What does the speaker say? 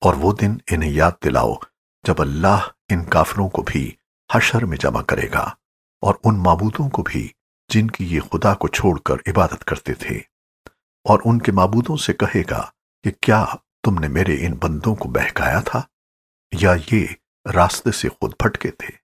اور وہ دن انہیں یاد دلاؤ جب اللہ ان کافروں کو بھی حشر میں جمع کرے گا اور ان معبودوں کو بھی جن کی یہ خدا کو چھوڑ کر عبادت کرتے تھے۔ اور ان کے معبودوں سے کہے گا کہ کیا تم نے میرے ان بندوں کو بہکایا تھا یا یہ راستے سے خود پھٹکے تھے؟